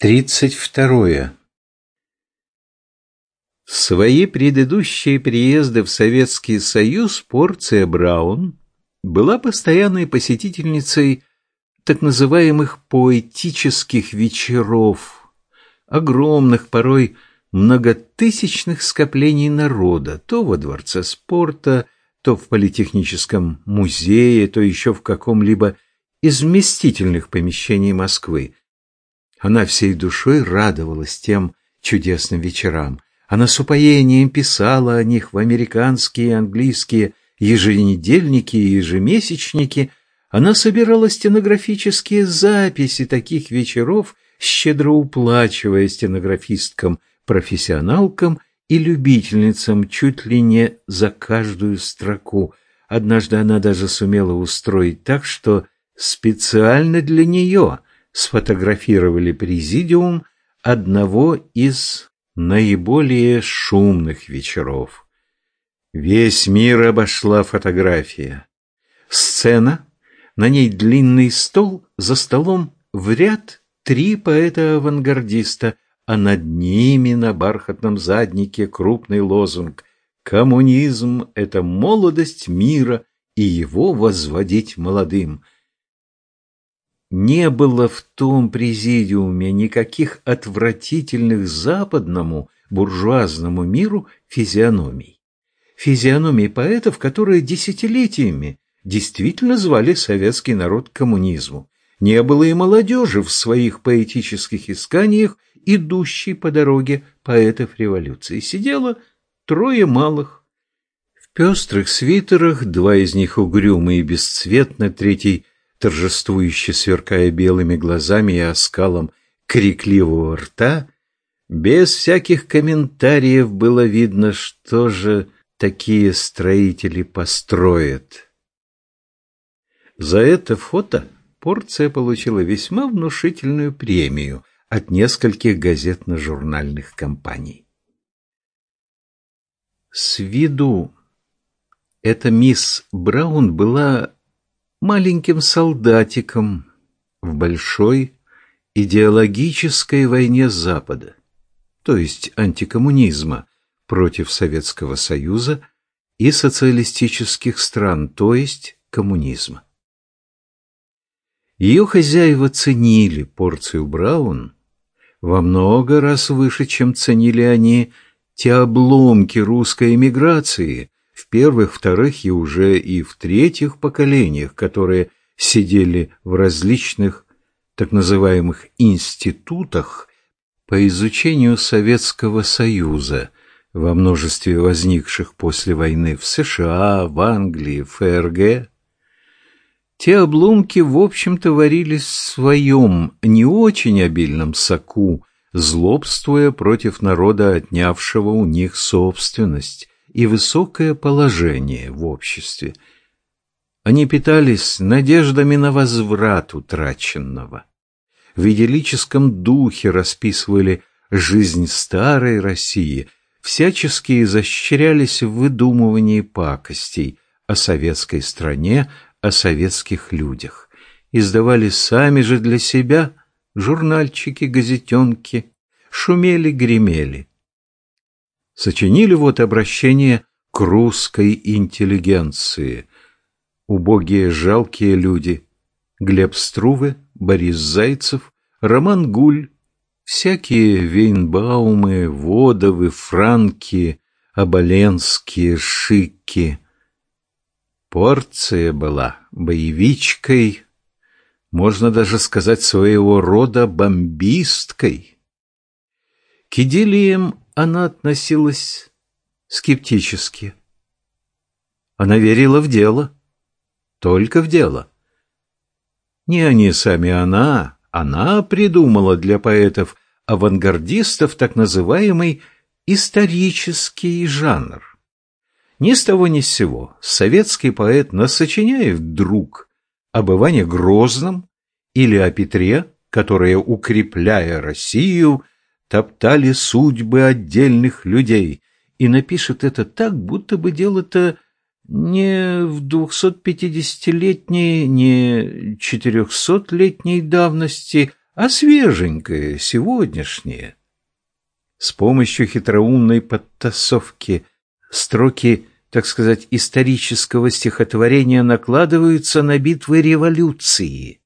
Тридцать второе. Свои предыдущие приезды в Советский Союз Порция Браун была постоянной посетительницей так называемых поэтических вечеров, огромных, порой многотысячных скоплений народа, то во Дворце спорта, то в Политехническом музее, то еще в каком-либо из вместительных помещений Москвы. Она всей душой радовалась тем чудесным вечерам. Она с упоением писала о них в американские и английские еженедельники и ежемесячники. Она собирала стенографические записи таких вечеров, щедро уплачивая стенографисткам-профессионалкам и любительницам чуть ли не за каждую строку. Однажды она даже сумела устроить так, что специально для нее – сфотографировали президиум одного из наиболее шумных вечеров. Весь мир обошла фотография. Сцена, на ней длинный стол, за столом в ряд три поэта-авангардиста, а над ними на бархатном заднике крупный лозунг «Коммунизм – это молодость мира, и его возводить молодым». Не было в том президиуме никаких отвратительных западному буржуазному миру физиономий. Физиономий поэтов, которые десятилетиями действительно звали советский народ к коммунизму. Не было и молодежи в своих поэтических исканиях, идущей по дороге поэтов революции. Сидело трое малых. В пестрых свитерах, два из них угрюмые и бесцветно, третий торжествующе сверкая белыми глазами и оскалом крикливого рта, без всяких комментариев было видно, что же такие строители построят. За это фото порция получила весьма внушительную премию от нескольких газетно-журнальных компаний. С виду эта мисс Браун была маленьким солдатиком в большой идеологической войне Запада, то есть антикоммунизма против Советского Союза и социалистических стран, то есть коммунизма. Ее хозяева ценили порцию Браун во много раз выше, чем ценили они те обломки русской эмиграции, в первых, вторых и уже и в третьих поколениях, которые сидели в различных так называемых институтах по изучению Советского Союза во множестве возникших после войны в США, в Англии, в ФРГ. Те обломки, в общем-то, варились в своем не очень обильном соку, злобствуя против народа, отнявшего у них собственность, и высокое положение в обществе. Они питались надеждами на возврат утраченного. В идиллическом духе расписывали жизнь старой России, всячески изощрялись в выдумывании пакостей о советской стране, о советских людях. Издавали сами же для себя журнальчики, газетенки, шумели-гремели сочинили вот обращение к русской интеллигенции. Убогие жалкие люди. Глеб Струве, Борис Зайцев, Роман Гуль, всякие Вейнбаумы, Водовы, Франки, Оболенские, Шики. Порция была боевичкой, можно даже сказать, своего рода бомбисткой. К идиллиям она относилась скептически. Она верила в дело, только в дело. Не они сами, она, она придумала для поэтов-авангардистов так называемый исторический жанр. Ни с того ни с сего советский поэт насочиняет вдруг об Иване Грозном или о Петре, которые, укрепляя Россию, топтали судьбы отдельных людей, и напишет это так, будто бы дело-то не в двухсот пятидесятилетней, не четырехсотлетней давности, а свеженькое, сегодняшнее. С помощью хитроумной подтасовки строки, так сказать, исторического стихотворения накладываются на битвы революции,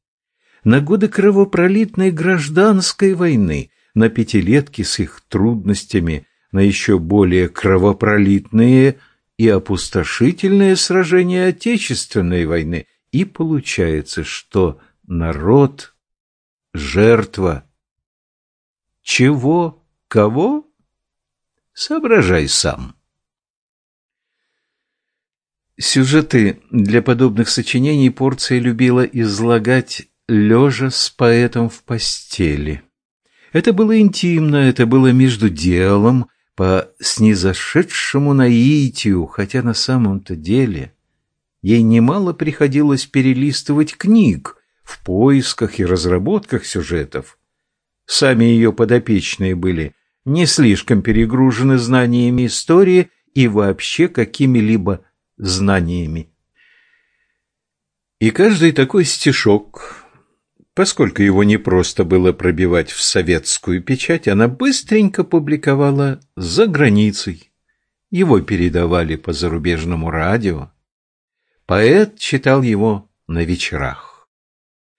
на годы кровопролитной гражданской войны, на пятилетки с их трудностями, на еще более кровопролитные и опустошительные сражения Отечественной войны, и получается, что народ – жертва. Чего? Кого? Соображай сам. Сюжеты для подобных сочинений Порция любила излагать лежа с поэтом в постели. Это было интимно, это было между делом, по снизошедшему наитию, хотя на самом-то деле ей немало приходилось перелистывать книг в поисках и разработках сюжетов. Сами ее подопечные были не слишком перегружены знаниями истории и вообще какими-либо знаниями. И каждый такой стишок Поскольку его не просто было пробивать в советскую печать, она быстренько публиковала за границей. Его передавали по зарубежному радио. Поэт читал его на вечерах.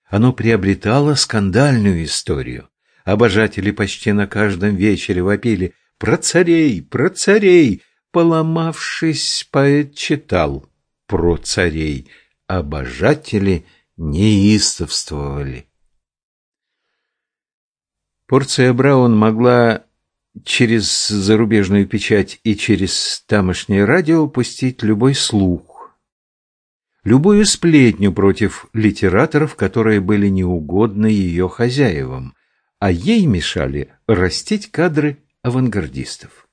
Оно приобретало скандальную историю. Обожатели почти на каждом вечере вопили «Про царей! Про царей!» Поломавшись, поэт читал про царей. Обожатели – неистовствовали. Порция Браун могла через зарубежную печать и через тамошнее радио пустить любой слух, любую сплетню против литераторов, которые были неугодны ее хозяевам, а ей мешали растить кадры авангардистов.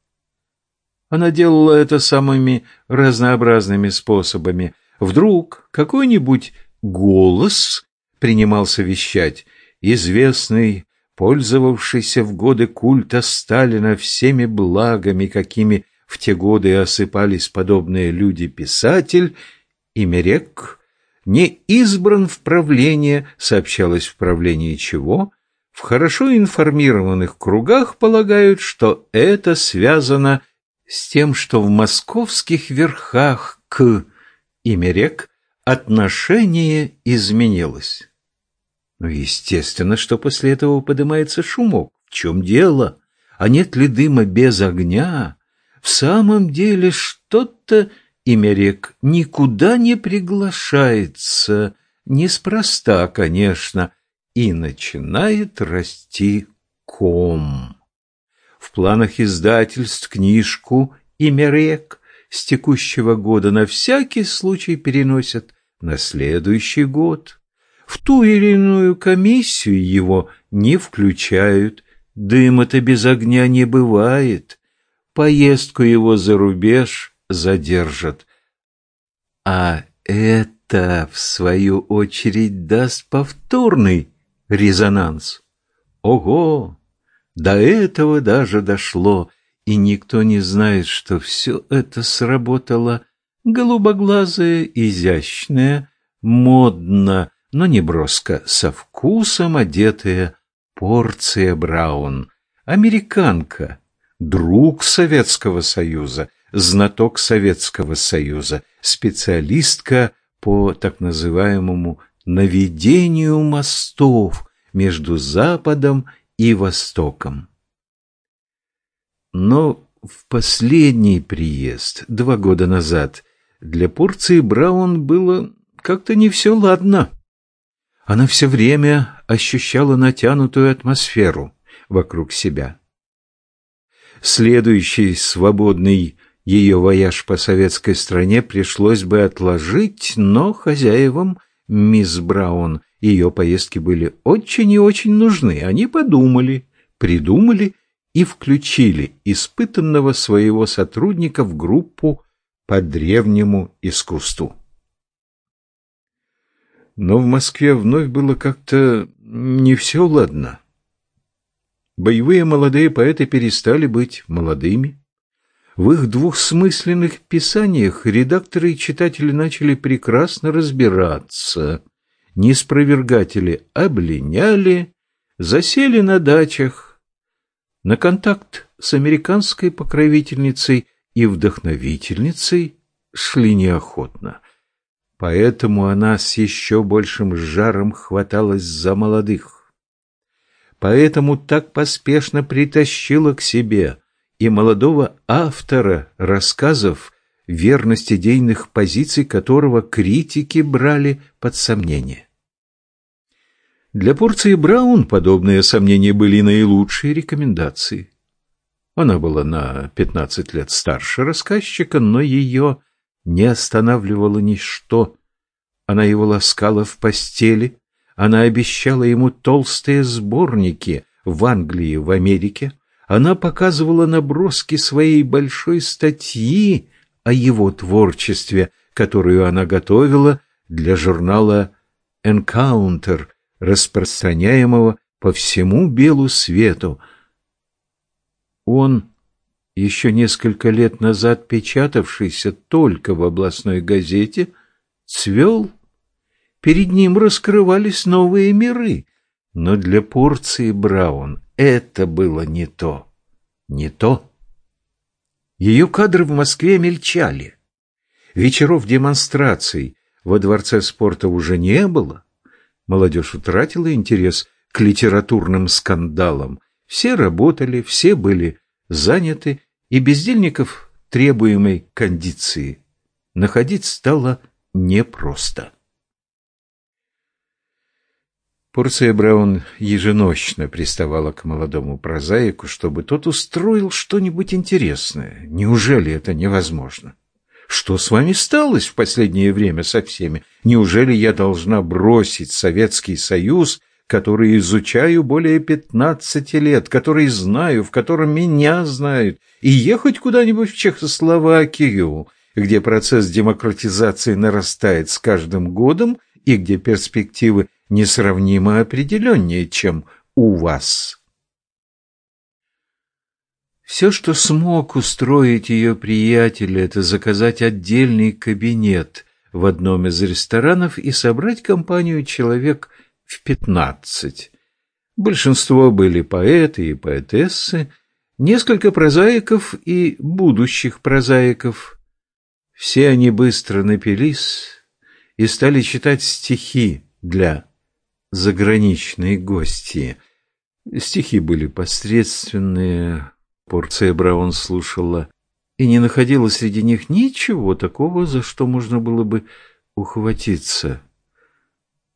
Она делала это самыми разнообразными способами. Вдруг какой-нибудь голос принимался вещать, известный, пользовавшийся в годы культа Сталина всеми благами, какими в те годы осыпались подобные люди-писатель, Имерек, не избран в правление, сообщалось в правлении чего, в хорошо информированных кругах полагают, что это связано с тем, что в московских верхах к Имерек отношение изменилось. Ну, естественно, что после этого поднимается шумок. В чем дело? А нет ли дыма без огня? В самом деле что-то имя рек никуда не приглашается, неспроста, конечно, и начинает расти ком. В планах издательств книжку «Имя рек» с текущего года на всякий случай переносят на следующий год. В ту или иную комиссию его не включают, дыма-то без огня не бывает, поездку его за рубеж задержат. А это, в свою очередь, даст повторный резонанс. Ого! До этого даже дошло, и никто не знает, что все это сработало голубоглазая, изящная, модно, но не броско, со вкусом одетая порция Браун, американка, друг Советского Союза, знаток Советского Союза, специалистка по так называемому наведению мостов между Западом и Востоком. Но в последний приезд, два года назад, для порции Браун было как-то не все ладно. Она все время ощущала натянутую атмосферу вокруг себя. Следующий свободный ее вояж по советской стране пришлось бы отложить, но хозяевам мисс Браун ее поездки были очень и очень нужны. Они подумали, придумали и включили испытанного своего сотрудника в группу по древнему искусству. Но в Москве вновь было как-то не все ладно. Боевые молодые поэты перестали быть молодыми. В их двухсмысленных писаниях редакторы и читатели начали прекрасно разбираться. Неспровергатели облиняли, засели на дачах. На контакт с американской покровительницей и вдохновительницей шли неохотно. Поэтому она с еще большим жаром хваталась за молодых. Поэтому так поспешно притащила к себе и молодого автора рассказов, верность идейных позиций которого критики брали под сомнение. Для порции Браун подобные сомнения были наилучшие рекомендации. Она была на пятнадцать лет старше рассказчика, но ее не останавливало ничто. Она его ласкала в постели, она обещала ему толстые сборники в Англии, в Америке, она показывала наброски своей большой статьи о его творчестве, которую она готовила для журнала «Encounter», распространяемого по всему белу свету. Он еще несколько лет назад печатавшийся только в областной газете, цвел. Перед ним раскрывались новые миры, но для порции Браун это было не то, не то. Ее кадры в Москве мельчали. Вечеров демонстраций во Дворце спорта уже не было. Молодежь утратила интерес к литературным скандалам. Все работали, все были заняты, и бездельников требуемой кондиции находить стало непросто. Порция Браун еженочно приставала к молодому прозаику, чтобы тот устроил что-нибудь интересное. Неужели это невозможно? Что с вами сталось в последнее время со всеми? Неужели я должна бросить Советский Союз который изучаю более пятнадцати лет, который знаю, в котором меня знают, и ехать куда-нибудь в Чехословакию, где процесс демократизации нарастает с каждым годом и где перспективы несравнимо определеннее, чем у вас. Все, что смог устроить ее приятель, это заказать отдельный кабинет в одном из ресторанов и собрать компанию человек в пятнадцать. Большинство были поэты и поэтессы, несколько прозаиков и будущих прозаиков. Все они быстро напились и стали читать стихи для заграничной гости. Стихи были посредственные, порция Браун слушала, и не находила среди них ничего такого, за что можно было бы ухватиться.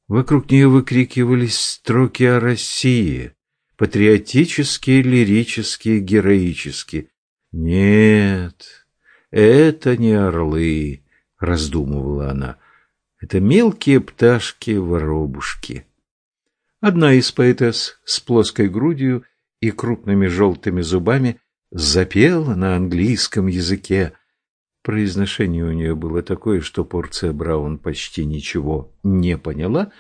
Вокруг нее выкрикивались строки о России, патриотические, лирические, героические. «Нет, это не орлы», — раздумывала она, — «это мелкие пташки-воробушки». Одна из поэтесс с плоской грудью и крупными желтыми зубами запела на английском языке — Произношение у нее было такое, что порция Браун почти ничего не поняла,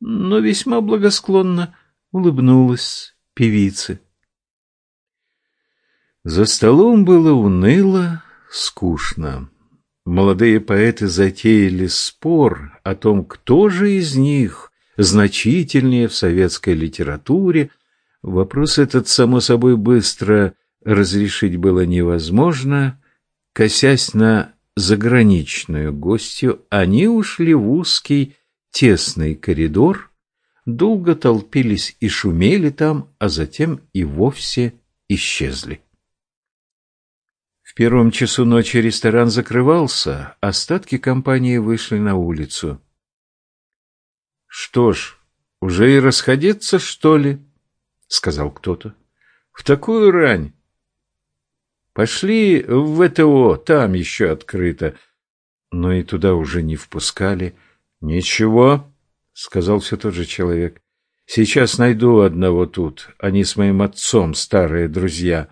но весьма благосклонно улыбнулась певице. За столом было уныло, скучно. Молодые поэты затеяли спор о том, кто же из них значительнее в советской литературе. Вопрос этот, само собой, быстро разрешить было невозможно — Косясь на заграничную гостью, они ушли в узкий, тесный коридор, долго толпились и шумели там, а затем и вовсе исчезли. В первом часу ночи ресторан закрывался, остатки компании вышли на улицу. «Что ж, уже и расходиться, что ли?» — сказал кто-то. «В такую рань Пошли в ВТО, там еще открыто. Но и туда уже не впускали. Ничего, сказал все тот же человек. Сейчас найду одного тут. Они с моим отцом старые друзья.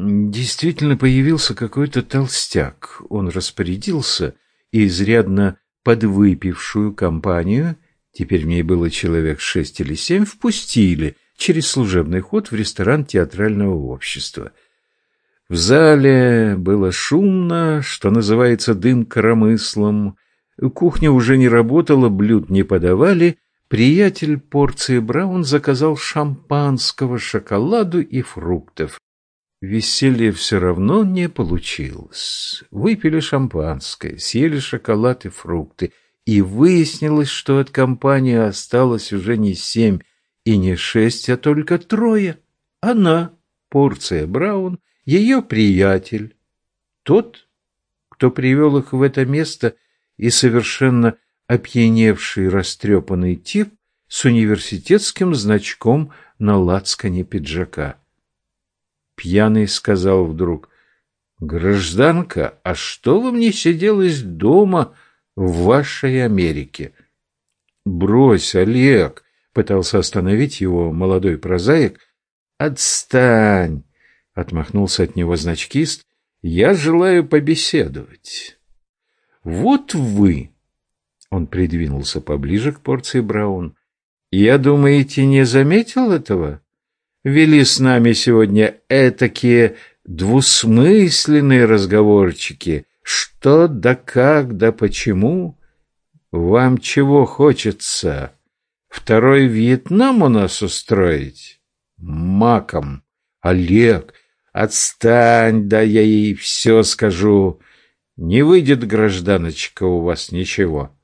Действительно появился какой-то толстяк. Он распорядился и изрядно подвыпившую компанию, теперь в ней было человек шесть или семь, впустили через служебный ход в ресторан театрального общества — в зале было шумно, что называется дым коромыслом. Кухня уже не работала, блюд не подавали, Приятель порции Браун заказал шампанского, шоколаду и фруктов. Веселье все равно не получилось. Выпили шампанское, съели шоколад и фрукты, и выяснилось, что от компании осталось уже не семь и не шесть, а только трое. Она, порция Браун, ее приятель, тот, кто привел их в это место, и совершенно опьяневший растрепанный тип с университетским значком на лацкане пиджака. Пьяный сказал вдруг, «Гражданка, а что вам не сиделось дома в вашей Америке?» «Брось, Олег!» — пытался остановить его молодой прозаик. «Отстань!» — отмахнулся от него значкист. «Я желаю побеседовать». «Вот вы!» — он придвинулся поближе к порции Браун. «Я, думаете, не заметил этого?» вели с нами сегодня этакие двусмысленные разговорчики. Что да как да почему? Вам чего хочется? Второй Вьетнам у нас устроить? Маком. Олег, отстань, да я ей все скажу. Не выйдет, гражданочка, у вас ничего.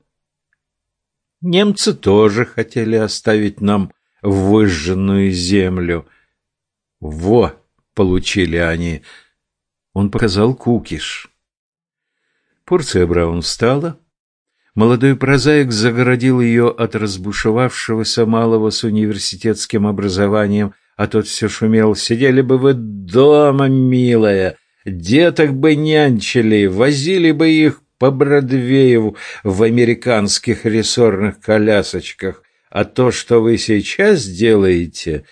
Немцы тоже хотели оставить нам выжженную землю. Во, получили они. Он показал кукиш. Порция Браун встала. Молодой прозаик загородил ее от разбушевавшегося малого с университетским образованием, а тот все шумел. «Сидели бы вы дома, милая, деток бы нянчили, возили бы их по Бродвею в американских рессорных колясочках. А то, что вы сейчас делаете,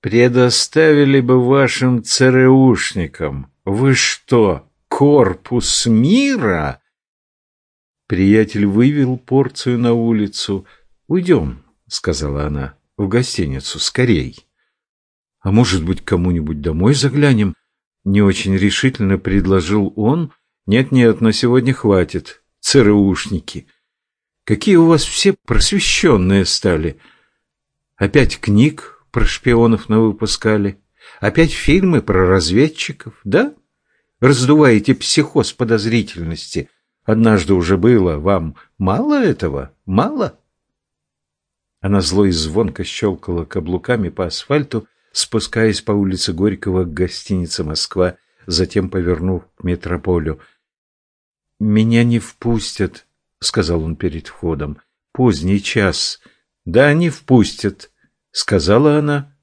предоставили бы вашим ЦРУшникам. Вы что, корпус мира? Приятель вывел порцию на улицу. «Уйдем», — сказала она, — «в гостиницу, скорей». «А может быть, кому-нибудь домой заглянем?» Не очень решительно предложил он. «Нет-нет, на сегодня хватит, ЦРУшники». Какие у вас все просвещенные стали. Опять книг про шпионов навыпускали. Опять фильмы про разведчиков, да? Раздуваете психоз подозрительности. Однажды уже было. Вам мало этого? Мало? Она зло и звонко щелкала каблуками по асфальту, спускаясь по улице Горького к гостинице «Москва», затем повернув к метрополю. «Меня не впустят», — сказал он перед входом. «Поздний час. Да они впустят», — сказала она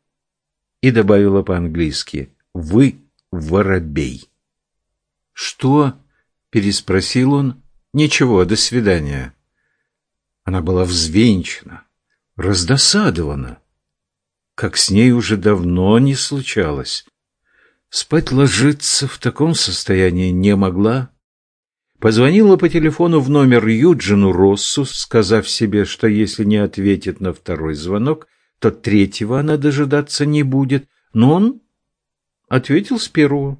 и добавила по-английски. «Вы воробей». «Что?» — переспросил он. «Ничего, до свидания». Она была взвенчана, раздосадована, как с ней уже давно не случалось. Спать ложиться в таком состоянии не могла, Позвонила по телефону в номер Юджину Россу, сказав себе, что если не ответит на второй звонок, то третьего она дожидаться не будет, но он ответил с первого.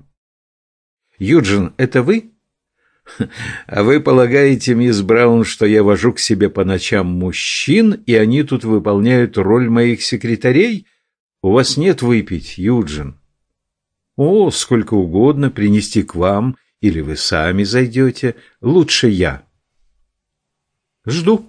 «Юджин, это вы?» «А вы полагаете, мисс Браун, что я вожу к себе по ночам мужчин, и они тут выполняют роль моих секретарей? У вас нет выпить, Юджин?» «О, сколько угодно принести к вам» или вы сами зайдете. Лучше я. Жду.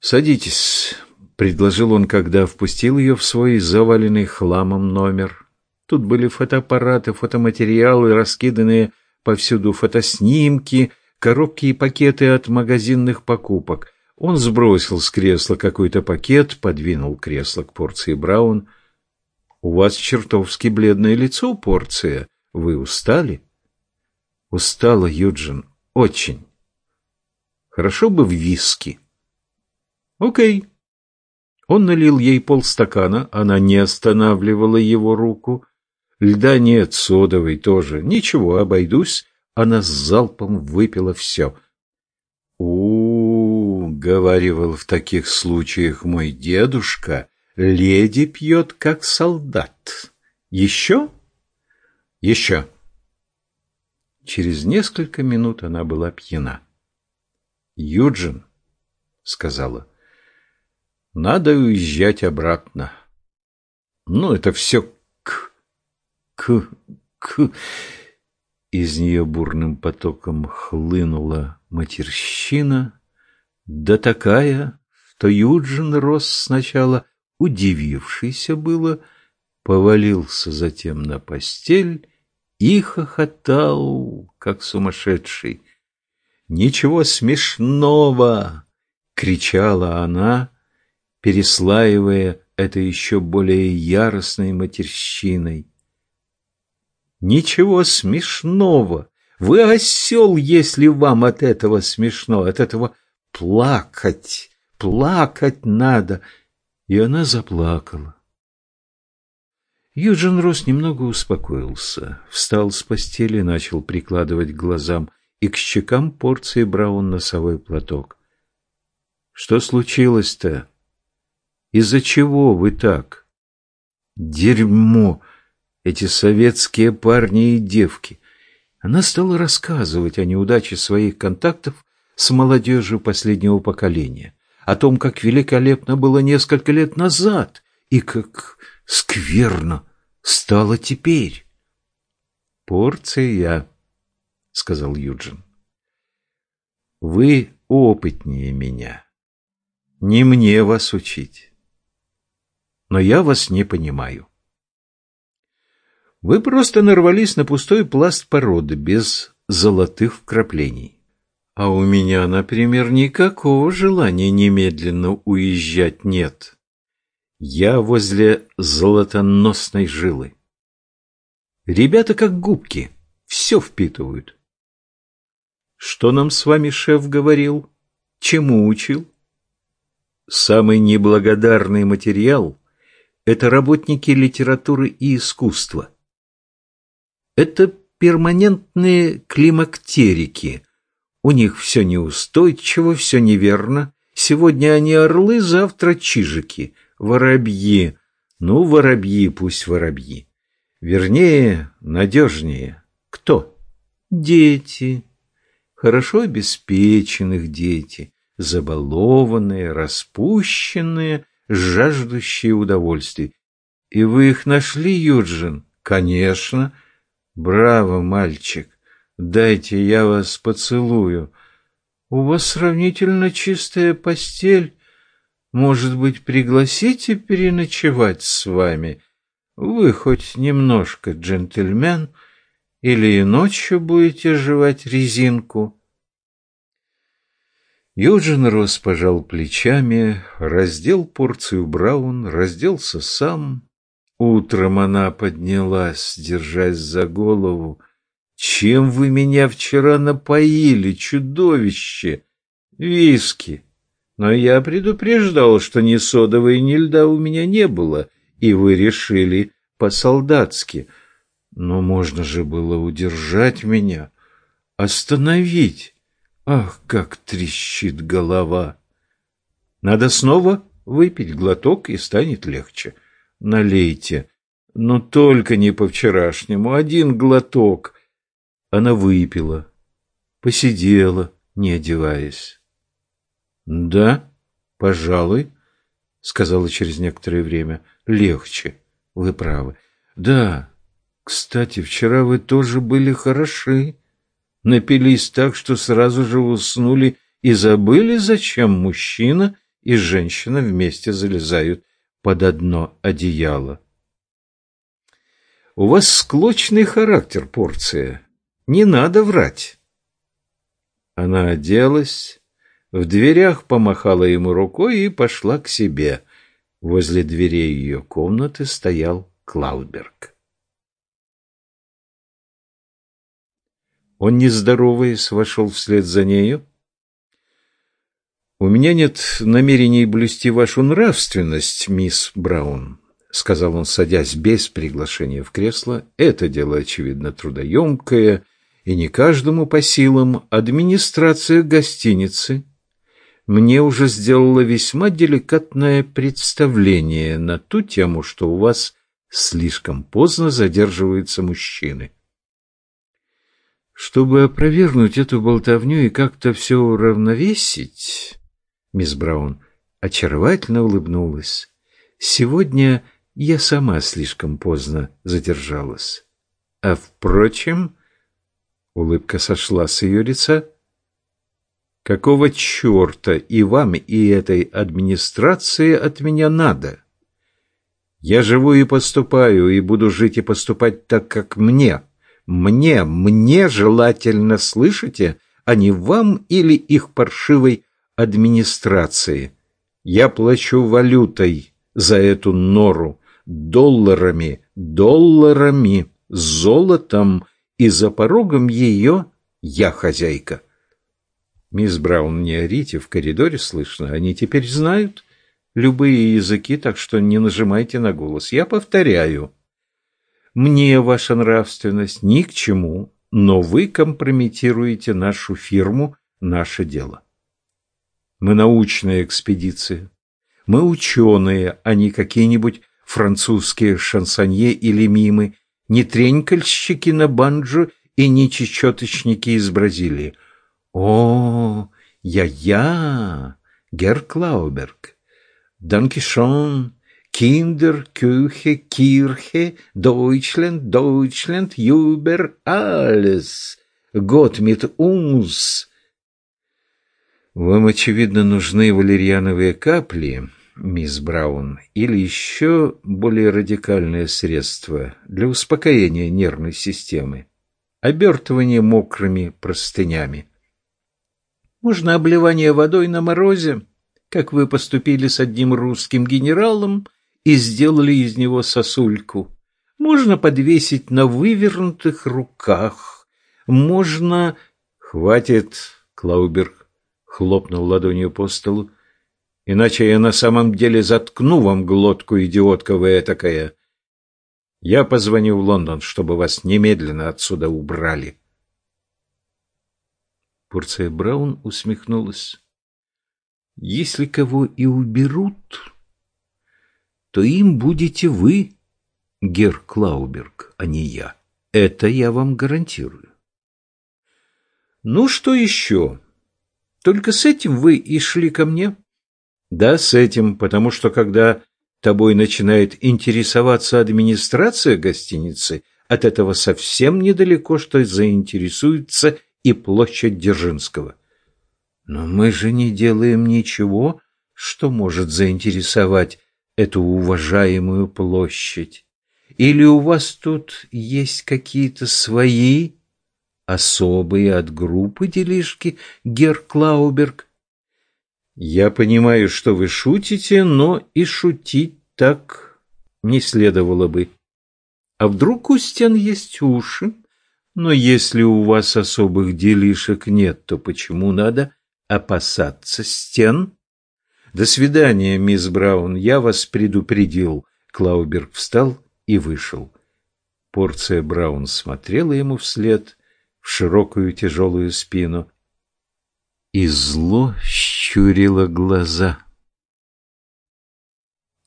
Садитесь, предложил он, когда впустил ее в свой заваленный хламом номер. Тут были фотоаппараты, фотоматериалы, раскиданные повсюду фотоснимки, коробки и пакеты от магазинных покупок. Он сбросил с кресла какой-то пакет, подвинул кресло к порции Браун. «У вас чертовски бледное лицо, порция», вы устали? Устала, Юджин, очень. Хорошо бы в виски. Окей. Он налил ей полстакана, она не останавливала его руку. Льда нет, содовой тоже. Ничего, обойдусь. Она с залпом выпила все. у, -у, -у говаривал в таких случаях мой дедушка, леди пьет, как солдат. Еще? Еще. Через несколько минут она была пьяна. «Юджин», сказала. Надо уезжать обратно. Ну, это все. К... к... Из нее бурным потоком хлынула матерщина, да такая, что Юджин рос сначала удивившийся было, повалился затем на постель и хохотал, как сумасшедший. «Ничего смешного!» — кричала она, переслаивая это еще более яростной матерщиной. «Ничего смешного! Вы осел, если вам от этого смешно, от этого плакать, плакать надо!» И она заплакала. Юджин Рос немного успокоился, встал с постели и начал прикладывать к глазам и к щекам порции браун носовой платок. «Что случилось-то? Из-за чего вы так?» «Дерьмо! Эти советские парни и девки!» Она стала рассказывать о неудаче своих контактов с молодежью последнего поколения, о том, как великолепно было несколько лет назад и как скверно стало теперь. «Порция», — сказал Юджин. «Вы опытнее меня. Не мне вас учить. Но я вас не понимаю. Вы просто нарвались на пустой пласт породы без золотых вкраплений. А у меня, например, никакого желания немедленно уезжать нет». Я возле золотоносной жилы. Ребята как губки, все впитывают. Что нам с вами шеф говорил? Чему учил? Самый неблагодарный материал – это работники литературы и искусства. Это перманентные климактерики. У них все неустойчиво, все неверно. Сегодня они орлы, завтра чижики – воробьи. Ну, воробьи, пусть воробьи. Вернее, надежнее. Кто? Дети. Хорошо обеспеченных дети. Забалованные, распущенные, жаждущие удовольствий. И вы их нашли, Юджин? Конечно. Браво, мальчик. Дайте я вас поцелую. У вас сравнительно чистая постель. Может быть, пригласите переночевать с вами? Вы хоть немножко джентльмен, или и ночью будете жевать резинку?» Юджин Рос пожал плечами, раздел порцию браун, разделся сам. Утром она поднялась, держась за голову. «Чем вы меня вчера напоили, чудовище? Виски!» Но я предупреждал, что ни содовой, ни льда у меня не было, и вы решили по-солдатски. Но можно же было удержать меня, остановить. Ах, как трещит голова! Надо снова выпить глоток, и станет легче. Налейте, но только не по-вчерашнему, один глоток. Она выпила, посидела, не одеваясь. «Да, пожалуй», — сказала через некоторое время. «Легче, вы правы. Да, кстати, вчера вы тоже были хороши. Напились так, что сразу же уснули и забыли, зачем мужчина и женщина вместе залезают под одно одеяло. У вас склочный характер, порция. Не надо врать. Она оделась, в дверях помахала ему рукой и пошла к себе. Возле дверей ее комнаты стоял Клаудберг. Он, не здороваясь, вошел вслед за нею. «У меня нет намерений блюсти вашу нравственность, мисс Браун», — сказал он, садясь без приглашения в кресло. «Это дело, очевидно, трудоемкое, и не каждому по силам администрация гостиницы» мне уже сделала весьма деликатное представление на ту тему, что у вас слишком поздно задерживаются мужчины. Чтобы опровергнуть эту болтовню и как-то все уравновесить, Мисс Браун очаровательно улыбнулась. «Сегодня я сама слишком поздно задержалась. А впрочем...» Улыбка сошла с ее лица. «Какого черта и вам, и этой администрации от меня надо? Я живу и поступаю, и буду жить и поступать так, как мне. Мне, мне желательно, слышите, а не вам или их паршивой администрации. Я плачу валютой за эту нору, долларами, долларами, золотом, и за порогом ее я хозяйка. Мисс Браун, не орите, в коридоре слышно, они теперь знают любые языки, так что не нажимайте на голос. Я повторяю, мне ваша нравственность ни к чему, но вы компрометируете нашу фирму, наше дело. Мы научная экспедиция. Мы ученые, а не какие-нибудь французские шансонье или мимы, не тренькальщики на банджо и не чечеточники из Бразилии. О, я-я, Гер Клауберг, Данкишон, Киндер, Кюхе, Кирхе, Дойчленд, Дойчленд, Юбер, Алес, Гот мит унс, вам, очевидно, нужны валерьяновые капли, мисс Браун, или еще более радикальное средство для успокоения нервной системы. Обертывание мокрыми простынями. Можно обливание водой на морозе, как вы поступили с одним русским генералом и сделали из него сосульку. Можно подвесить на вывернутых руках. Можно... Хватит, Клауберг хлопнул ладонью по столу. Иначе я на самом деле заткну вам глотку, идиотка вы этакая. Я позвоню в Лондон, чтобы вас немедленно отсюда убрали. Порция Браун усмехнулась. Если кого и уберут, то им будете вы, Гер Клауберг, а не я. Это я вам гарантирую. Ну, что еще? Только с этим вы и шли ко мне? Да, с этим, потому что когда тобой начинает интересоваться администрация гостиницы, от этого совсем недалеко, что заинтересуется и площадь Дзержинского. Но мы же не делаем ничего, что может заинтересовать эту уважаемую площадь. Или у вас тут есть какие-то свои особые от группы делишки, Гер Клауберг? Я понимаю, что вы шутите, но и шутить так не следовало бы. А вдруг у стен есть уши? Но если у вас особых делишек нет, то почему надо опасаться стен? До свидания, мисс Браун, я вас предупредил. Клауберг встал и вышел. Порция Браун смотрела ему вслед в широкую тяжелую спину и зло щурило глаза.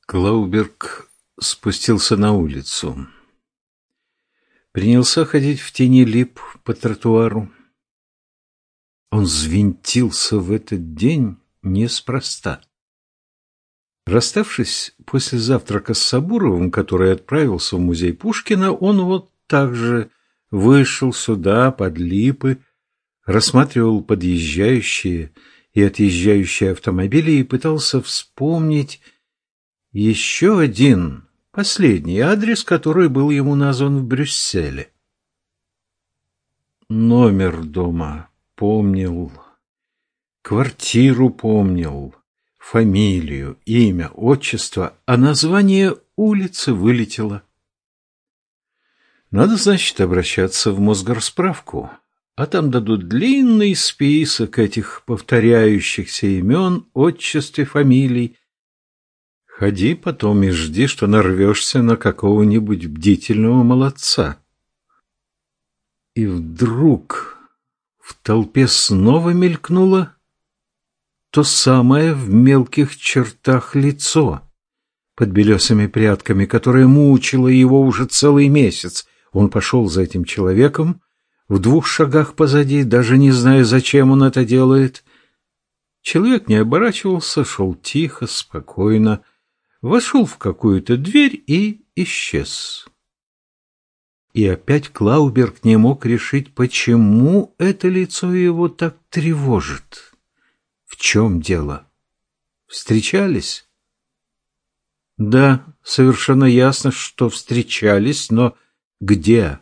Клауберг спустился на улицу. Принялся ходить в тени лип по тротуару. Он взвинтился в этот день неспроста. Расставшись после завтрака с Сабуровым, который отправился в музей Пушкина, он вот так же вышел сюда, под липы, рассматривал подъезжающие и отъезжающие автомобили и пытался вспомнить еще один, последний адрес, который был ему назван в Брюсселе. Номер дома помнил, квартиру помнил, фамилию, имя, отчество, а название улицы вылетело. Надо, значит, обращаться в Мосгорсправку, а там дадут длинный список этих повторяющихся имен, отчеств и фамилий. Ходи потом и жди, что нарвешься на какого-нибудь бдительного молодца. И вдруг в толпе снова мелькнуло то самое в мелких чертах лицо под белесыми прядками, которое мучило его уже целый месяц, он пошел за этим человеком, в двух шагах позади, даже не зная, зачем он это делает. Человек не оборачивался, шел тихо, спокойно, вошел в какую-то дверь и исчез. И опять Клауберг не мог решить, почему это лицо его так тревожит. В чем дело? Встречались? Да, совершенно ясно, что встречались, но где?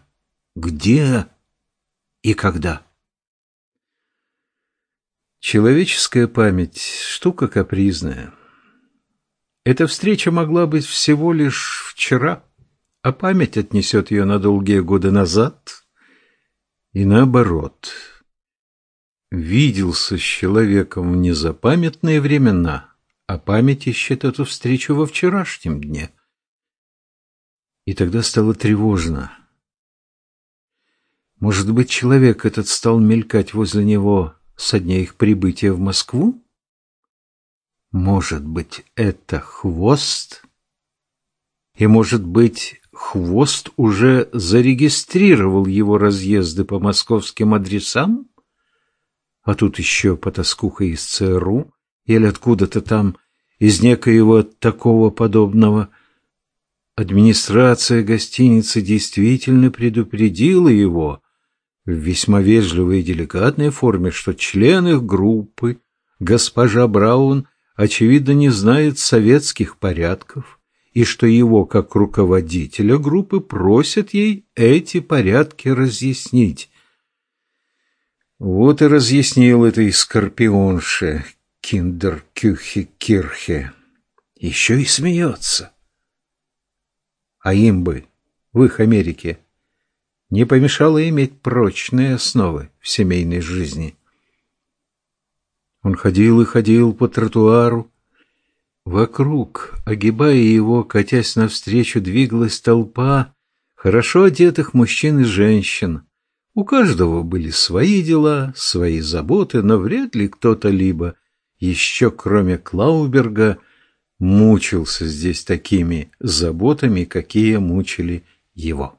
Где и когда? Человеческая память – штука капризная. Эта встреча могла быть всего лишь вчера, а память отнесет ее на долгие годы назад и наоборот. Виделся с человеком в незапамятные времена, а память ищет эту встречу во вчерашнем дне. И тогда стало тревожно. Может быть, человек этот стал мелькать возле него со дня их прибытия в Москву? Может быть, это хвост? И, может быть, хвост уже зарегистрировал его разъезды по московским адресам? А тут еще потаскуха из ЦРУ или откуда-то там, из некоего такого подобного. Администрация гостиницы действительно предупредила его в весьма вежливой и деликатной форме, что член их группы, госпожа Браун, очевидно, не знает советских порядков, и что его, как руководителя группы, просят ей эти порядки разъяснить. Вот и разъяснил этой скорпионше Киндеркюхе-Кирхе. Еще и смеется. А им бы, в их Америке, не помешало иметь прочные основы в семейной жизни. Он ходил и ходил по тротуару. Вокруг, огибая его, катясь навстречу, двигалась толпа хорошо одетых мужчин и женщин. У каждого были свои дела, свои заботы, но вряд ли кто-то либо, еще кроме Клауберга, мучился здесь такими заботами, какие мучили его.